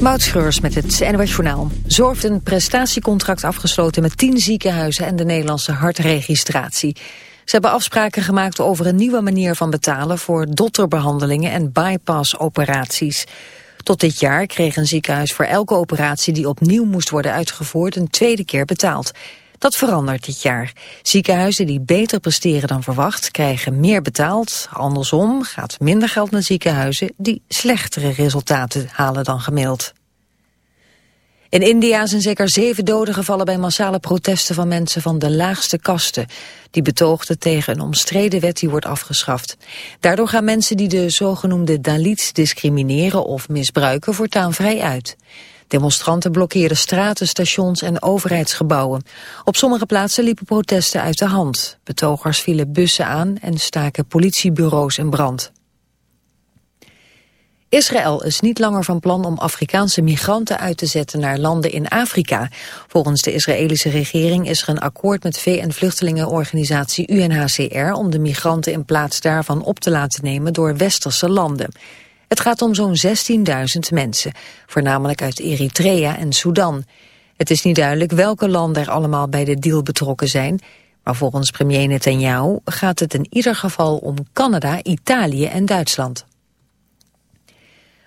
Moutschreurs met het NWS Journaal. Zo heeft een prestatiecontract afgesloten met tien ziekenhuizen en de Nederlandse hartregistratie. Ze hebben afspraken gemaakt over een nieuwe manier van betalen voor dotterbehandelingen en bypassoperaties. Tot dit jaar kreeg een ziekenhuis voor elke operatie die opnieuw moest worden uitgevoerd een tweede keer betaald. Dat verandert dit jaar. Ziekenhuizen die beter presteren dan verwacht krijgen meer betaald. Andersom gaat minder geld naar ziekenhuizen die slechtere resultaten halen dan gemiddeld. In India zijn zeker zeven doden gevallen bij massale protesten van mensen van de laagste kasten. Die betoogden tegen een omstreden wet die wordt afgeschaft. Daardoor gaan mensen die de zogenoemde Dalits discrimineren of misbruiken voortaan vrij uit. Demonstranten blokkeerden straten, stations en overheidsgebouwen. Op sommige plaatsen liepen protesten uit de hand. Betogers vielen bussen aan en staken politiebureaus in brand. Israël is niet langer van plan om Afrikaanse migranten uit te zetten naar landen in Afrika. Volgens de Israëlische regering is er een akkoord met VN-vluchtelingenorganisatie UNHCR om de migranten in plaats daarvan op te laten nemen door westerse landen. Het gaat om zo'n 16.000 mensen, voornamelijk uit Eritrea en Sudan. Het is niet duidelijk welke landen er allemaal bij de deal betrokken zijn... maar volgens premier Netanyahu gaat het in ieder geval om Canada, Italië en Duitsland.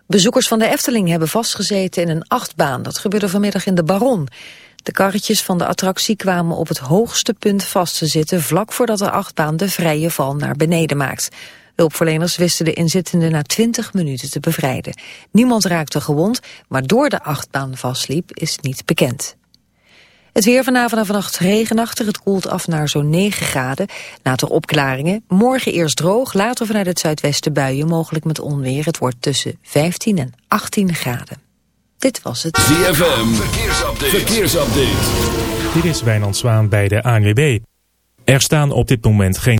Bezoekers van de Efteling hebben vastgezeten in een achtbaan. Dat gebeurde vanmiddag in de Baron. De karretjes van de attractie kwamen op het hoogste punt vast te zitten... vlak voordat de achtbaan de vrije val naar beneden maakt. Hulpverleners wisten de inzittenden na 20 minuten te bevrijden. Niemand raakte gewond, maar door de achtbaan vastliep is niet bekend. Het weer vanavond en vannacht regenachtig. Het koelt af naar zo'n 9 graden. Later opklaringen. Morgen eerst droog. Later vanuit het zuidwesten buien. Mogelijk met onweer. Het wordt tussen 15 en 18 graden. Dit was het. ZFM. Verkeersupdate. Verkeersupdate. Dit is Wijnand Zwaan bij de ANWB. Er staan op dit moment geen...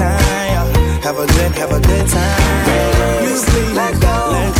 time. Have a good, have a good time. You see, let go. Let go.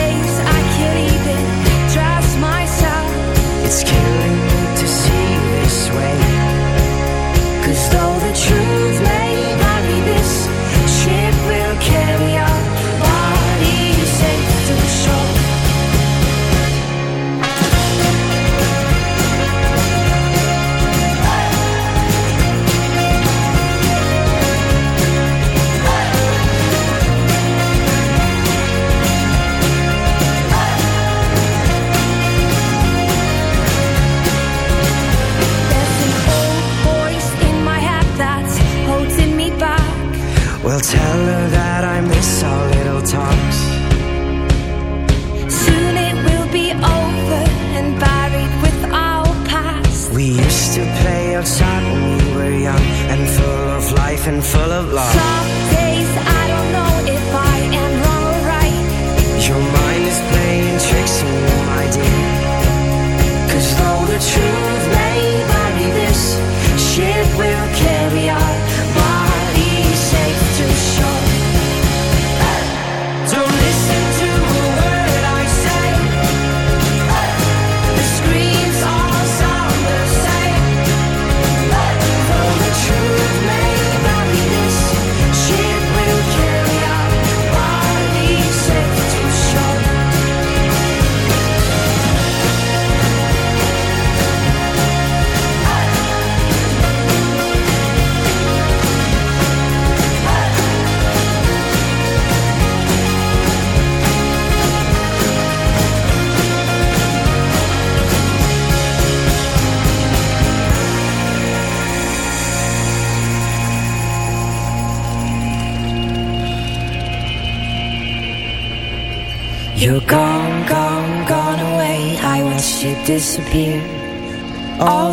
full of love.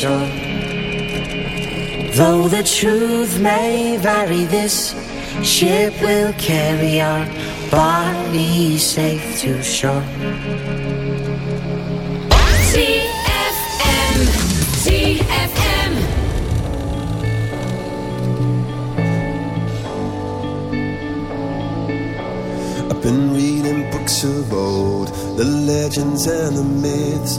safe. Though the truth may vary, this ship will carry our bodies safe to shore. ZFM, ZFM. I've been reading books of old, the legends and the myths,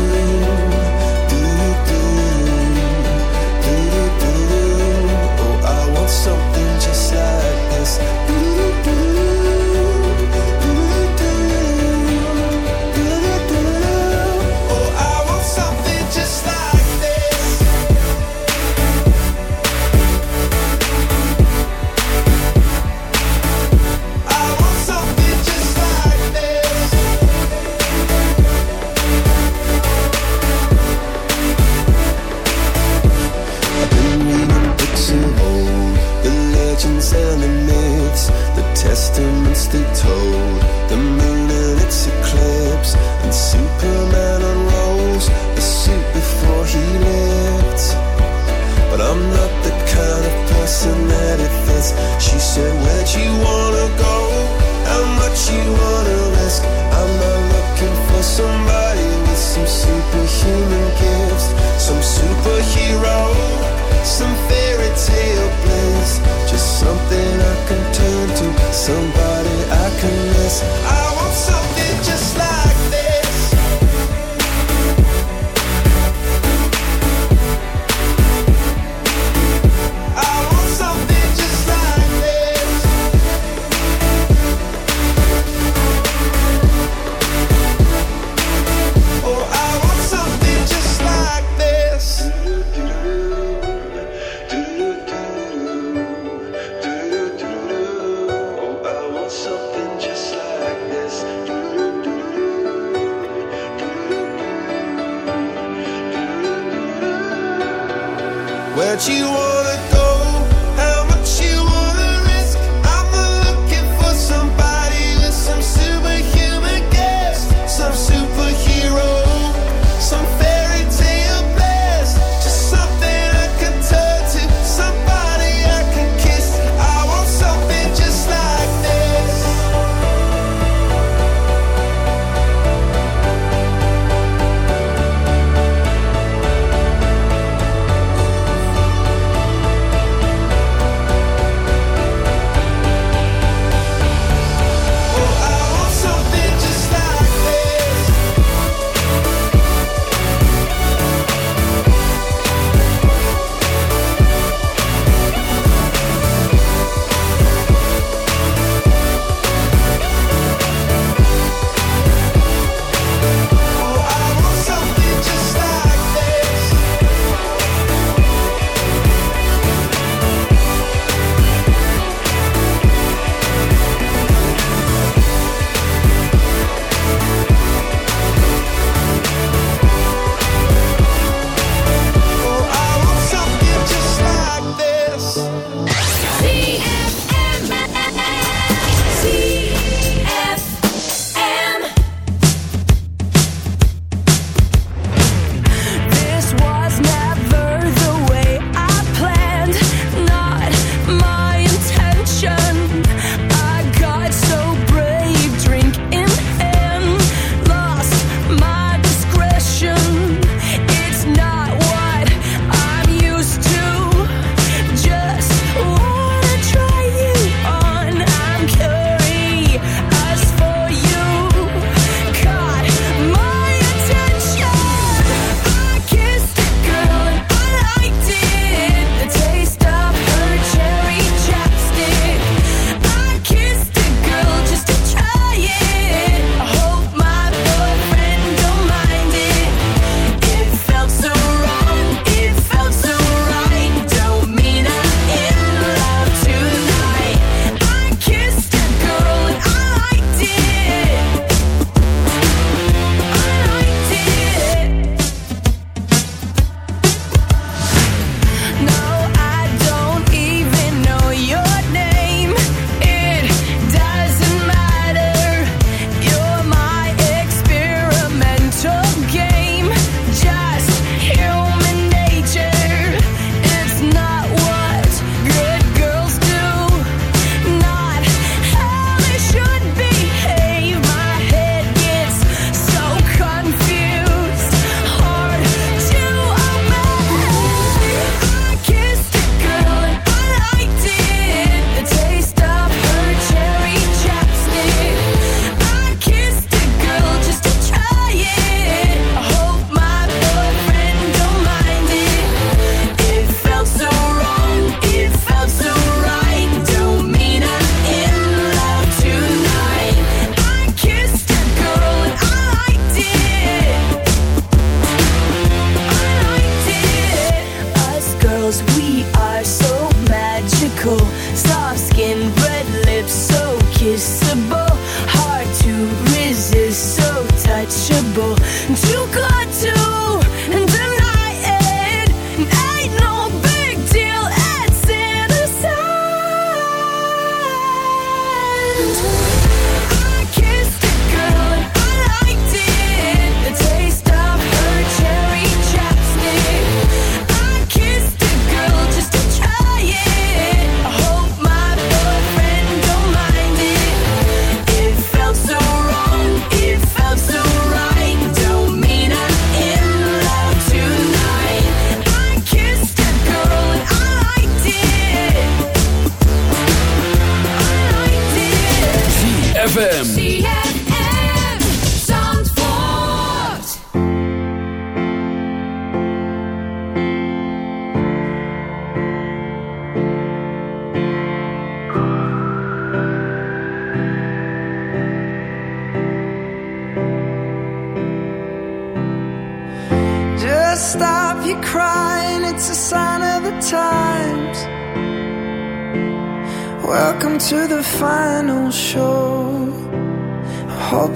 ZFM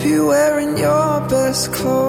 be wearing your best clothes.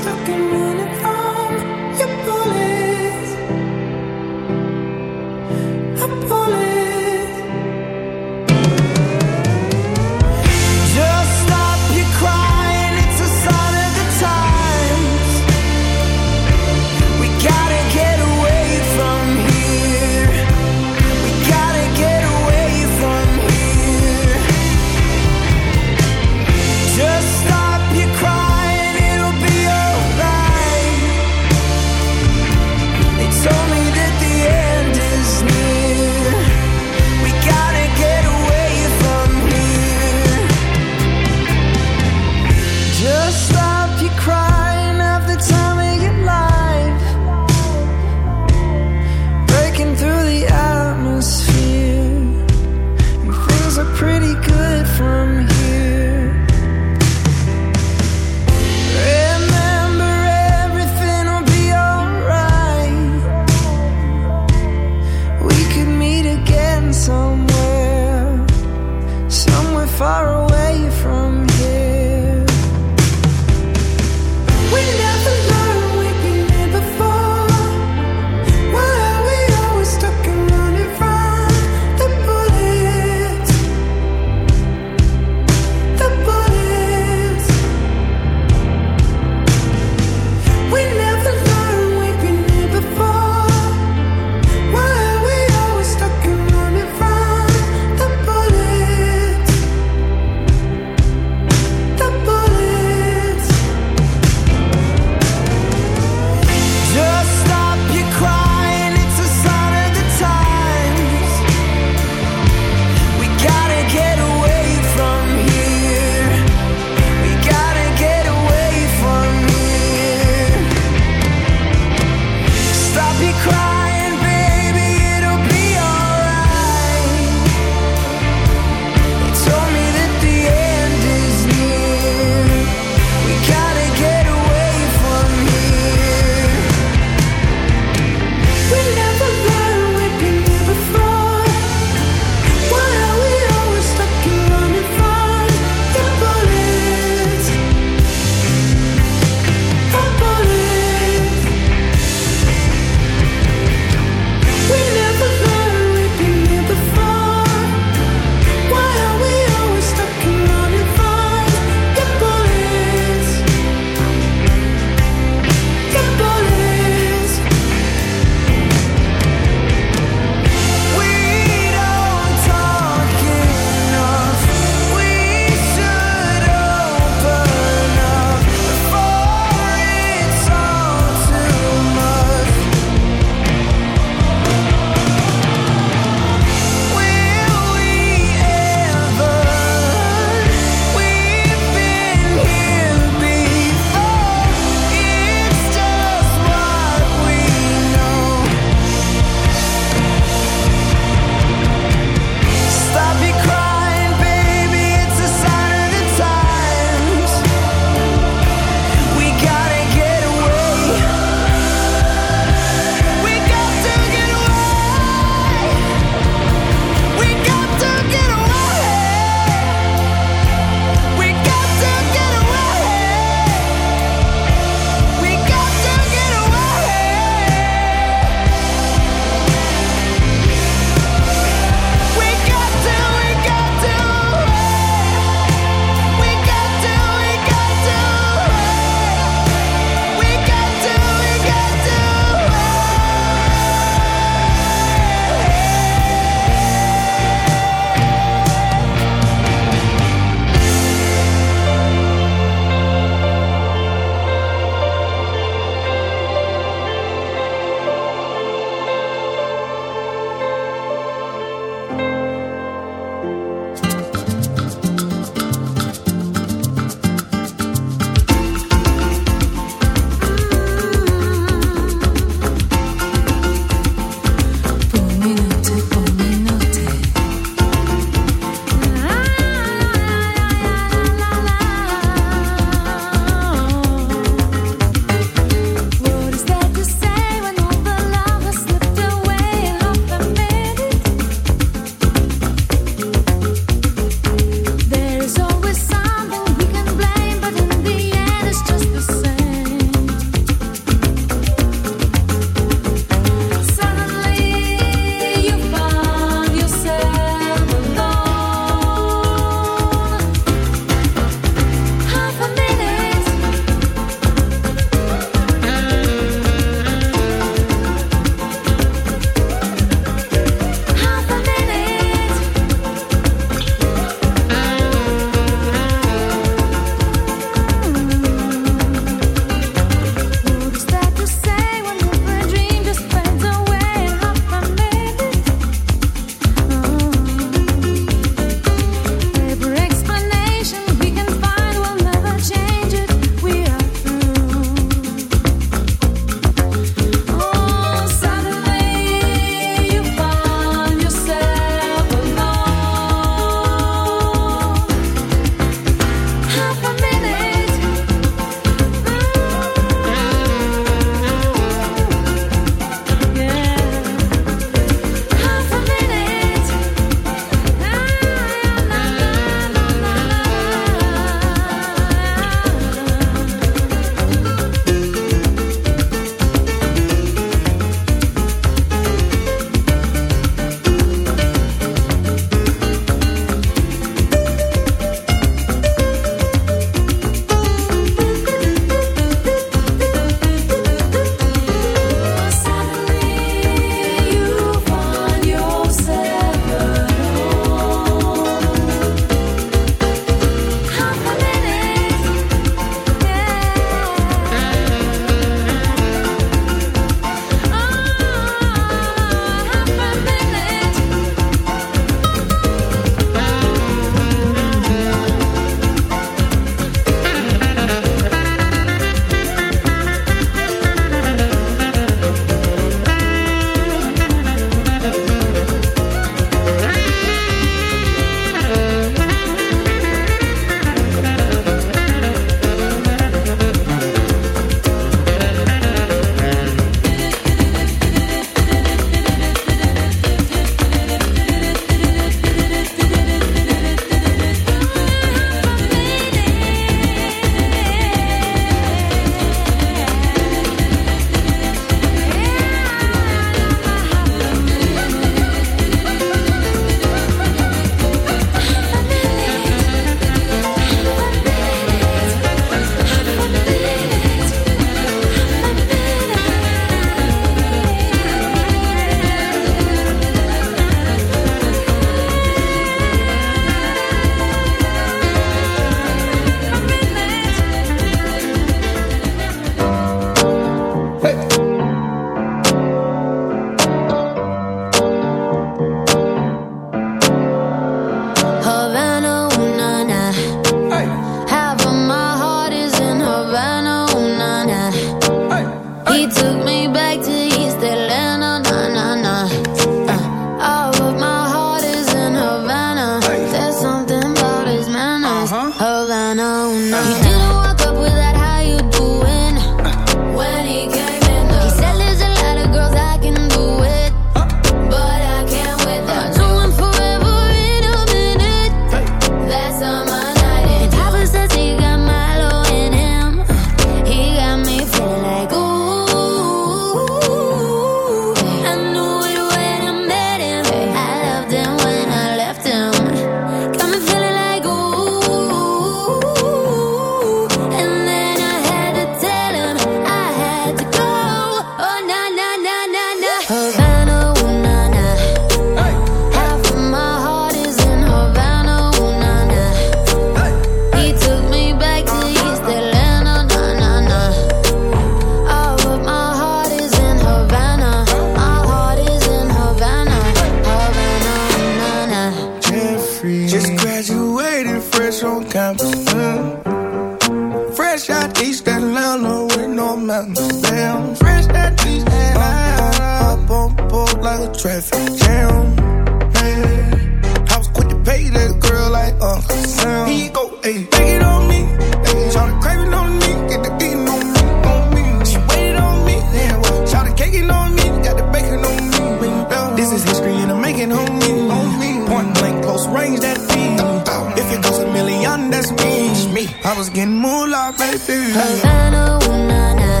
I was getting moolah, baby. Havana, ooh, nah, nah.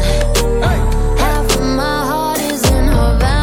Hey. Half of my heart is in Havana.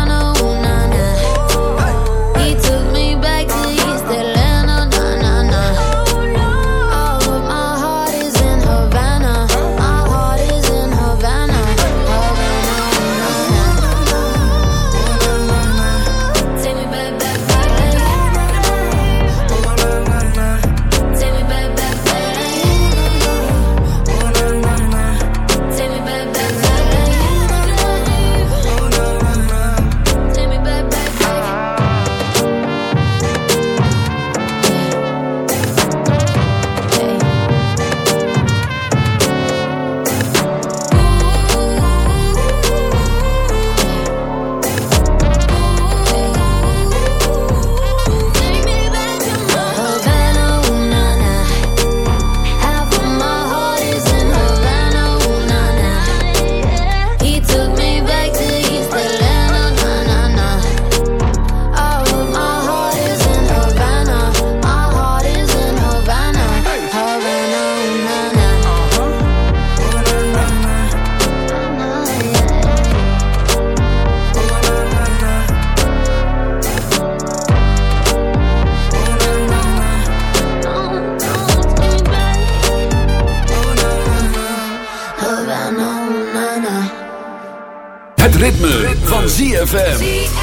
ZFM.